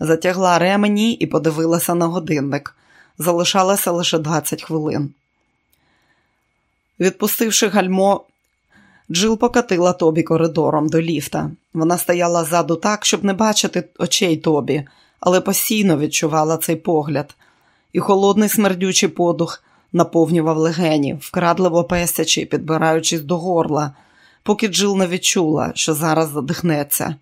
A: затягла ремені і подивилася на годинник. Залишалося лише 20 хвилин. Відпустивши гальмо, Джил покатила Тобі коридором до ліфта. Вона стояла ззаду так, щоб не бачити очей Тобі, але постійно відчувала цей погляд, і холодний смердючий подух наповнював легені, вкрадливо пестячи і підбираючись до горла, поки Джил не відчула, що зараз задихнеться.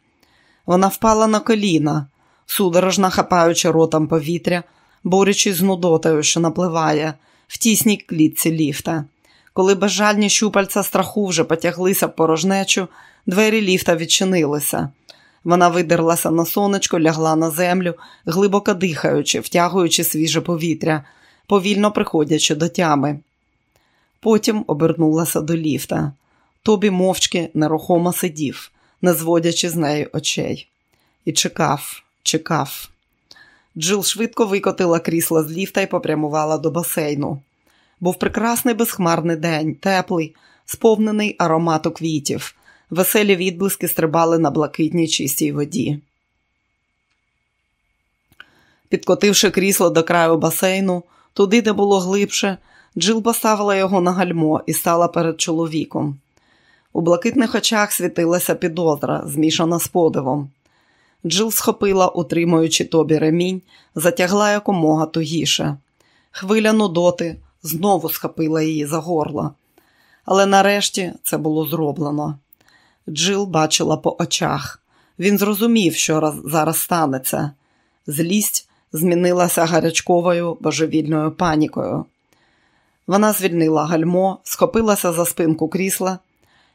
A: Вона впала на коліна, судорожно хапаючи ротом повітря, борючись з нудотою, що напливає, в тісній клітці ліфта. Коли безжальні щупальця страху вже потяглися в порожнечу, двері ліфта відчинилися. Вона видерлася на сонечко, лягла на землю, глибоко дихаючи, втягуючи свіже повітря, повільно приходячи до тями. Потім обернулася до ліфта. Тобі мовчки нерухомо сидів, не зводячи з неї очей. І чекав, чекав. Джил швидко викотила крісло з ліфта і попрямувала до басейну. Був прекрасний безхмарний день, теплий, сповнений аромату квітів. Веселі відблиски стрибали на блакитній чистій воді. Підкотивши крісло до краю басейну, туди, де було глибше, Джил поставила його на гальмо і стала перед чоловіком. У блакитних очах світилася підозра, змішана з подивом. Джил схопила, утримуючи тобі ремінь, затягла якомога тугіше. Хвиля нудоти знову схопила її за горло. Але нарешті це було зроблено. Джил бачила по очах. Він зрозумів, що зараз станеться. Злість змінилася гарячковою божевільною панікою. Вона звільнила гальмо, схопилася за спинку крісла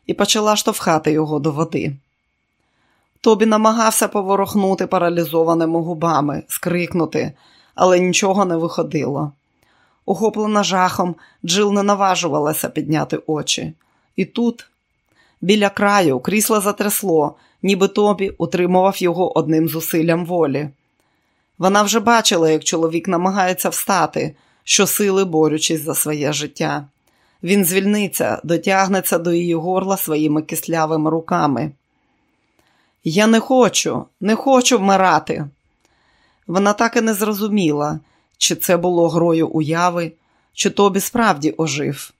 A: і почала штовхати його до води. Тобі намагався поворохнути паралізованими губами, скрикнути, але нічого не виходило. Охоплена жахом, Джил не наважувалася підняти очі. І тут, біля краю, крісло затрясло, ніби Тобі утримував його одним зусиллям волі. Вона вже бачила, як чоловік намагається встати, що сили борючись за своє життя. Він звільниться, дотягнеться до її горла своїми кислявими руками. Я не хочу, не хочу вмирати. Вона так і не зрозуміла, чи це було грою уяви, чи тобі справді ожив.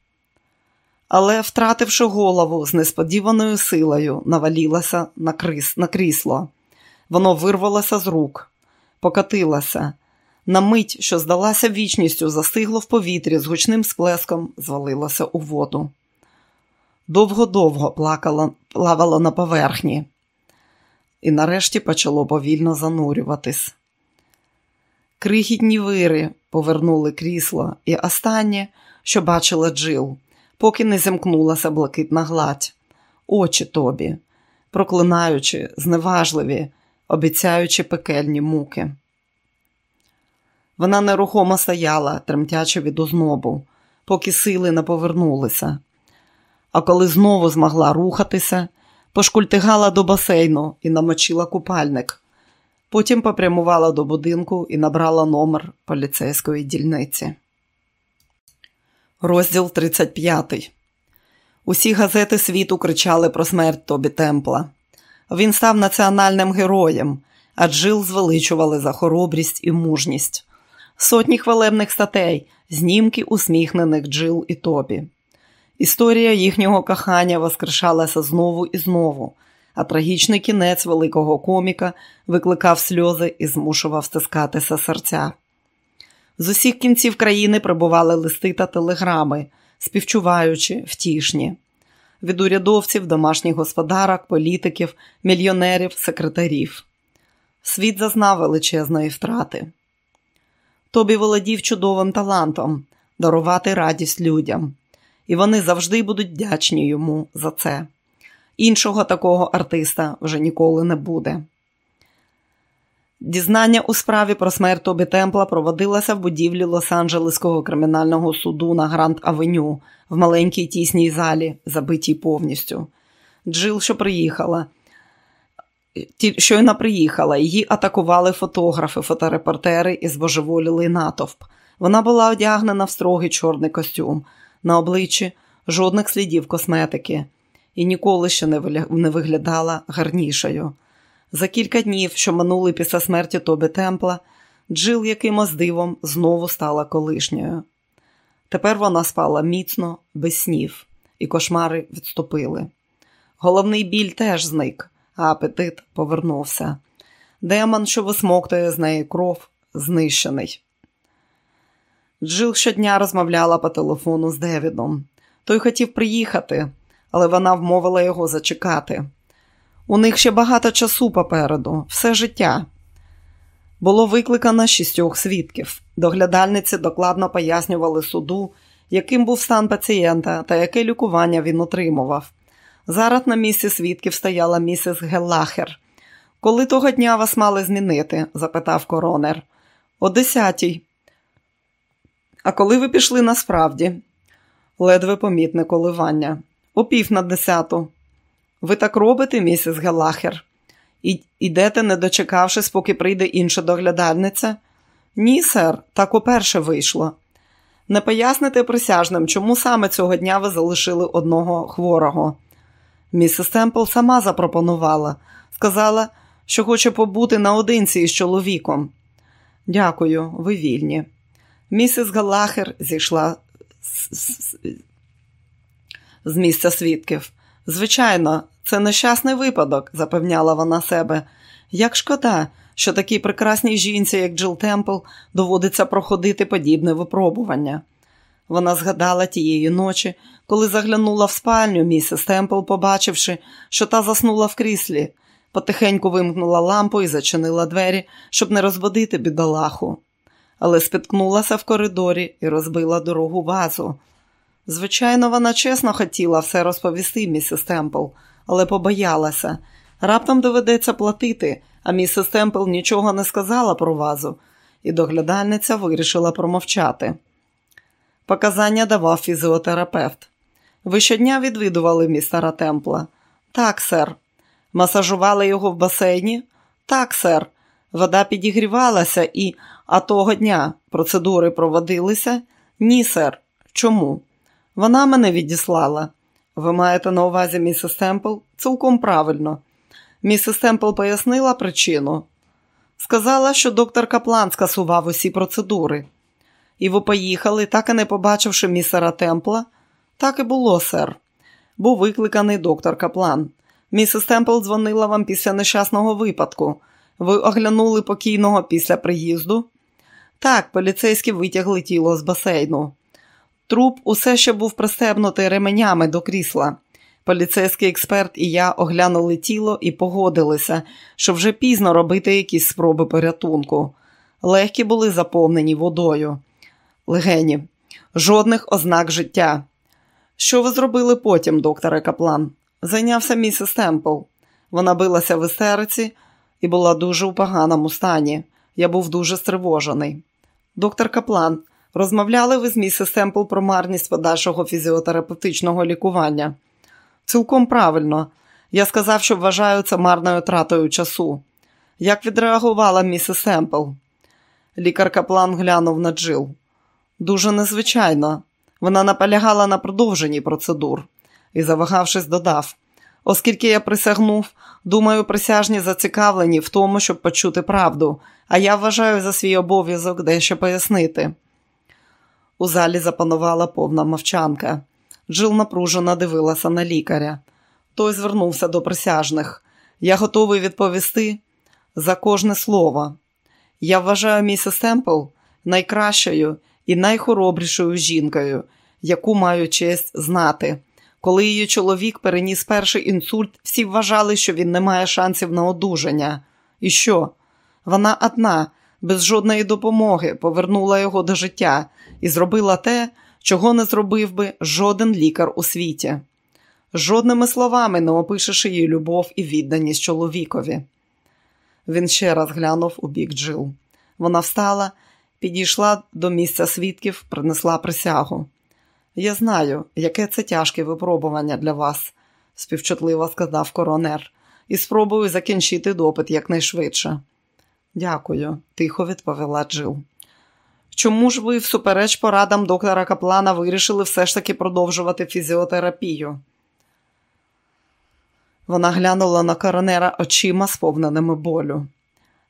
A: Але, втративши голову з несподіваною силою, навалілася на, крис, на крісло. Воно вирвалося з рук, покатилося. На мить, що здалася вічністю, застигло в повітрі з гучним сплеском, звалилося у воду. Довго-довго плакала, плавала на поверхні, і нарешті почало повільно занурюватись. Крихітні вири повернули крісло, і останнє, що бачила Джил, поки не зімкнулася блакитна гладь, очі тобі, проклинаючи, зневажливі, обіцяючи пекельні муки. Вона нерухомо стояла, тремтячи від ознобу, поки сили не повернулися. А коли знову змогла рухатися, пошкультигала до басейну і намочила купальник, Потім попрямувала до будинку і набрала номер поліцейської дільниці. Розділ 35. Усі газети світу кричали про смерть Тобі Темпла. Він став національним героєм, а Джил звеличували за хоробрість і мужність. Сотні хвалебних статей, знімки усміхнених Джил і Тобі. Історія їхнього кохання воскрешалася знову і знову, а трагічний кінець великого коміка викликав сльози і змушував стискатися серця. З усіх кінців країни прибували листи та телеграми, співчуваючи, втішні. Від урядовців, домашніх господарок, політиків, мільйонерів, секретарів. Світ зазнав величезної втрати. Тобі володів чудовим талантом дарувати радість людям, і вони завжди будуть вдячні йому за це. Іншого такого артиста вже ніколи не буде. Дізнання у справі про смерть Тобі Темпла проводилося в будівлі Лос-Анджелеського кримінального суду на Гранд Авеню в маленькій тісній залі, забитій повністю. Джил, що приїхала, щойно приїхала, її атакували фотографи, фоторепортери і збожеволілий натовп. Вона була одягнена в строгий чорний костюм, на обличчі жодних слідів косметики, і ніколи ще не виглядала гарнішою. За кілька днів, що минули після смерті Тобі Темпла, Джил якимось дивом знову стала колишньою. Тепер вона спала міцно, без снів, і кошмари відступили. Головний біль теж зник, а апетит повернувся. Демон, що висмоктує з неї кров, знищений. Джил щодня розмовляла по телефону з Девідом. Той хотів приїхати, але вона вмовила його зачекати. У них ще багато часу попереду, все життя. Було викликано шістьох свідків. Доглядальниці докладно пояснювали суду, яким був стан пацієнта та яке лікування він отримував. Зараз на місці свідків стояла місіс Геллахер. Коли того дня вас мали змінити? запитав коронер. О десятій. А коли ви пішли насправді? Ледве помітне коливання. О пів на десяту. Ви так робите, місіс Гелахер? І ідете, не дочекавшись, поки прийде інша доглядальниця? Ні, сер, так уперше вийшло. Не поясните присяжним, чому саме цього дня ви залишили одного хворого. Місіс Темпл сама запропонувала, сказала, що хоче побути наодинці із чоловіком. Дякую, ви вільні. Місіс Галахер зійшла з, з, з місця свідків. Звичайно, це нещасний випадок, запевняла вона себе. Як шкода, що такій прекрасній жінці, як Джил Темпл, доводиться проходити подібне випробування. Вона згадала тієї ночі, коли заглянула в спальню місіс Темпл, побачивши, що та заснула в кріслі, потихеньку вимкнула лампу і зачинила двері, щоб не розбудити бідолаху. Але спіткнулася в коридорі і розбила дорогу вазу. Звичайно, вона чесно хотіла все розповісти, місіс Темпл, але побоялася. Раптом доведеться платити, а місіс Темпл нічого не сказала про вазу, і доглядальниця вирішила промовчати. Показання давав фізіотерапевт. Ви щодня відвідували містера Темпла? Так, сер. Масажували його в басейні? Так, сер. Вода підігрівалася і, а того дня процедури проводилися? Ні, сер. Чому? Вона мене відіслала. Ви маєте на увазі місіс Темпл? Цілком правильно. Місіс Темпл пояснила причину. Сказала, що доктор Каплан скасував усі процедури. І ви поїхали, так і не побачивши місера Темпла? Так і було, сер. Був викликаний доктор Каплан. Місіс Темпл дзвонила вам після нещасного випадку. Ви оглянули покійного після приїзду? Так, поліцейські витягли тіло з басейну. Труп усе ще був пристебнутий ременями до крісла. Поліцейський експерт і я оглянули тіло і погодилися, що вже пізно робити якісь спроби порятунку. Легкі були заповнені водою. Легені, жодних ознак життя. Що ви зробили потім, докторе Каплан? Зайнявся місіс Темпл. Вона билася в істериці і була дуже у поганому стані. Я був дуже стривожений. Доктор Каплан, Розмовляли ви з місіс Темпл про марність подальшого фізіотерапевтичного лікування? Цілком правильно. Я сказав, що вважаю це марною тратою часу. Як відреагувала місіс Семпл? Лікар Каплан глянув на Джил. Дуже незвичайно. Вона наполягала на продовженні процедур і, завагавшись, додав: оскільки я присягнув, думаю, присяжні зацікавлені в тому, щоб почути правду, а я вважаю за свій обов'язок дещо пояснити. У залі запанувала повна мовчанка. Джил напружено дивилася на лікаря. Той звернувся до присяжних. Я готовий відповісти за кожне слово. Я вважаю місіс Темпл найкращою і найхоробрішою жінкою, яку маю честь знати. Коли її чоловік переніс перший інсульт, всі вважали, що він не має шансів на одужання. І що? Вона одна, без жодної допомоги, повернула його до життя і зробила те, чого не зробив би жоден лікар у світі. Жодними словами не опишеш її любов і відданість чоловікові. Він ще раз глянув у бік Джил. Вона встала, підійшла до місця свідків, принесла присягу. Я знаю, яке це тяжке випробування для вас, співчутливо сказав коронер, і спробую закінчити допит якнайшвидше. Дякую, тихо відповіла Джил. Чому ж ви, всупереч порадам доктора Каплана, вирішили все ж таки продовжувати фізіотерапію? Вона глянула на коронера очима, сповненими болю.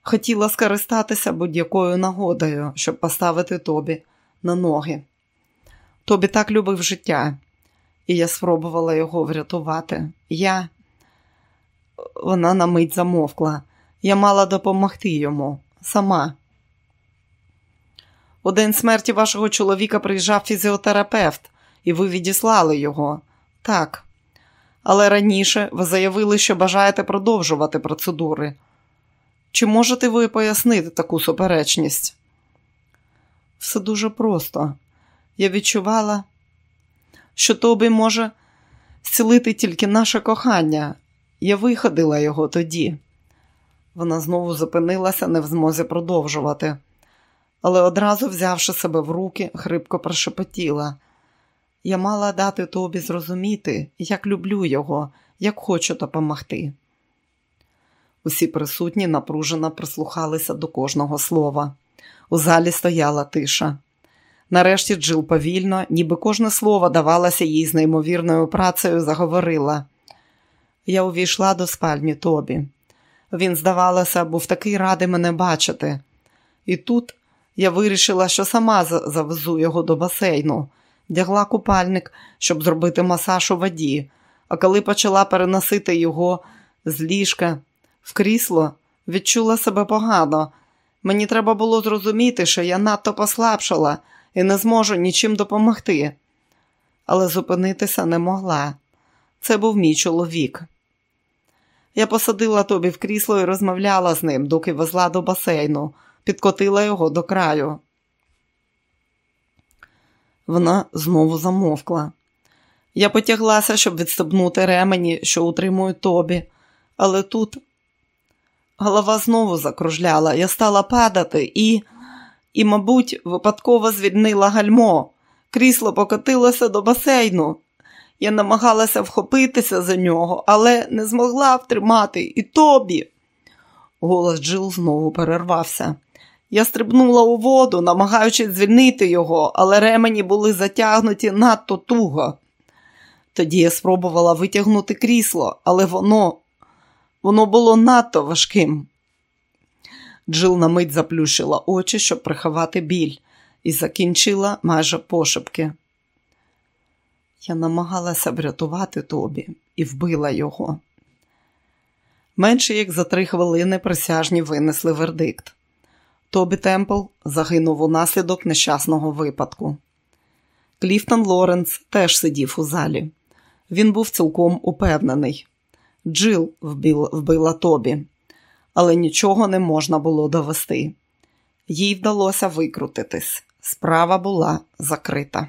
A: Хотіла скористатися будь-якою нагодою, щоб поставити тобі на ноги. Тобі так любив життя, і я спробувала його врятувати. Я, вона на мить замовкла. Я мала допомогти йому сама. У день смерті вашого чоловіка приїжджав фізіотерапевт, і ви відіслали його. Так. Але раніше ви заявили, що бажаєте продовжувати процедури. Чи можете ви пояснити таку суперечність? Все дуже просто. Я відчувала, що тобі може зцілити тільки наше кохання. Я виходила його тоді. Вона знову зупинилася, не в змозі продовжувати, але одразу, взявши себе в руки, хрипко прошепотіла. Я мала дати тобі зрозуміти, як люблю його, як хочу допомогти. Усі присутні напружено прислухалися до кожного слова. У залі стояла тиша. Нарешті Джил повільно, ніби кожне слово давалося їй з неймовірною працею, заговорила. Я увійшла до спальні Тобі. Він, здавалося, був такий радий мене бачити. І тут я вирішила, що сама завезу його до басейну, вдягла купальник, щоб зробити масаж у воді, а коли почала переносити його з ліжка в крісло, відчула себе погано. Мені треба було зрозуміти, що я надто послабшала і не зможу нічим допомогти. Але зупинитися не могла. Це був мій чоловік. Я посадила тобі в крісло і розмовляла з ним, доки везла до басейну, підкотила його до краю. Вона знову замовкла. Я потяглася, щоб відстебнути ремені, що утримують тобі, але тут голова знову закружляла, я стала падати і, і, мабуть, випадково звільнила гальмо. Крісло покотилося до басейну. Я намагалася вхопитися за нього, але не змогла втримати і тобі. Голос Джил знову перервався. Я стрибнула у воду, намагаючись звільнити його, але ремені були затягнуті надто туго. Тоді я спробувала витягнути крісло, але воно воно було надто важким. Джил на мить заплющила очі, щоб приховати біль, і закінчила майже пошепки. Я намагалася врятувати Тобі і вбила його. Менше як за три хвилини присяжні винесли вердикт. Тобі Темпл загинув унаслідок нещасного випадку. Кліфтон Лоренс теж сидів у залі. Він був цілком упевнений. Джил вбила Тобі, але нічого не можна було довести. Їй вдалося викрутитись. Справа була закрита.